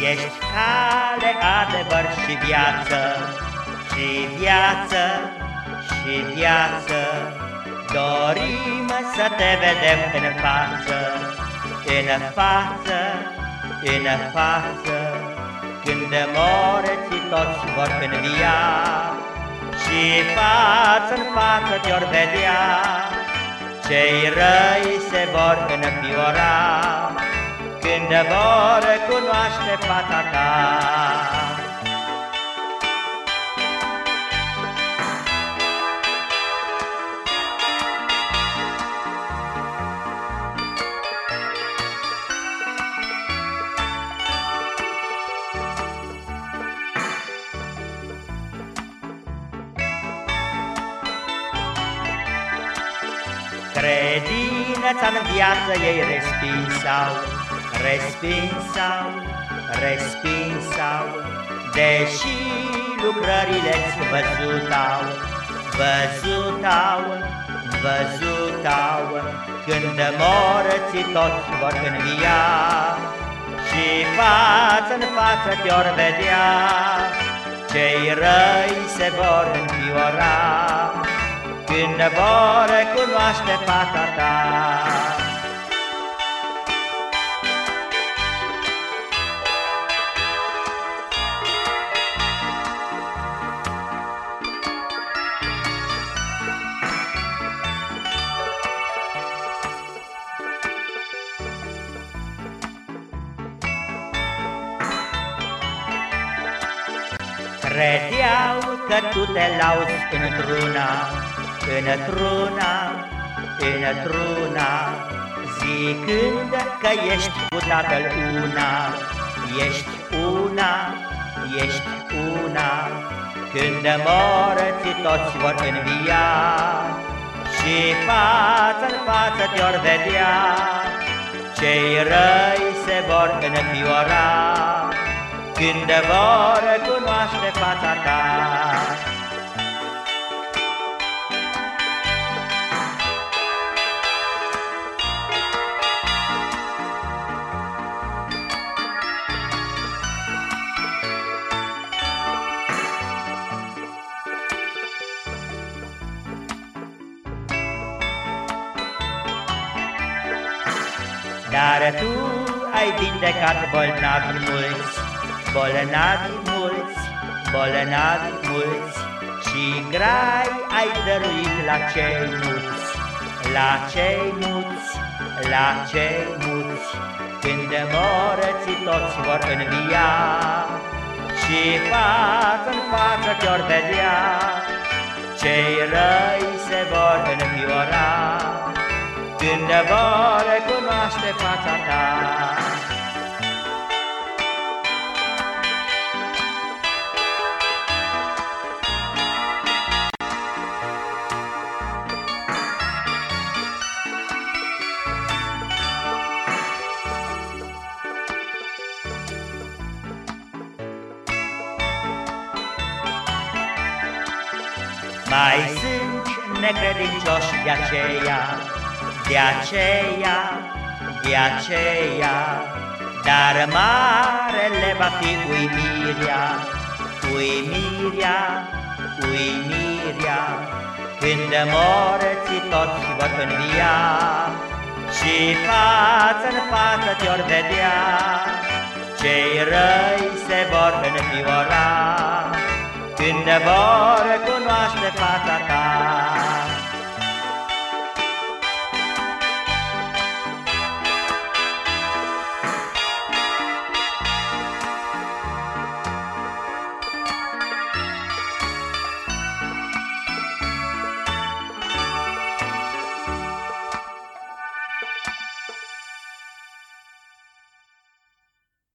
Ești cale, adevăr și viață, și viață, și viață. Dorim să te vedem în față, în față, în față, Când morții toți vor învia Și față în față te-or vedea, Cei răi se vor înfiora, Când vor cunoaște fața ta. Credința în viață ei respinsau, respinsau, respinsau, Deși lucrările-ți văzutau, văzutau, văzutau, Când morții toți vor învia Și față-n față te-or vedea, Cei răi se vor înfiora, când vor cunoaște fata ta. Credeau că tu te lauzi într-una Într-una, într-una Zicând că ești cu Tatăl una. Ești una, ești una Când morții toți vor învia Și față-n față te-or vedea. Cei răi se vor înfiora Când vor cunoaște fața ta. Dar tu ai vindecat bolnavi mulți, bolnavi mulți, bolnavi mulți Și grai ai dăruit la cei mulți, la cei mulți, la cei mulți Când morții toți vor învia Și față-n față te-or vedea Cei răi se vor înfiora când vor cunoaște fața ta. Mai sunt necredincioși de aceea de aceea, de aceea, dar marele va fi uimirea, uimirea, uimirea, Când morții toți vor învia Și față-n față te-or vedea, Cei răi se vor înfiora, când ne vor cunoaște fața ta.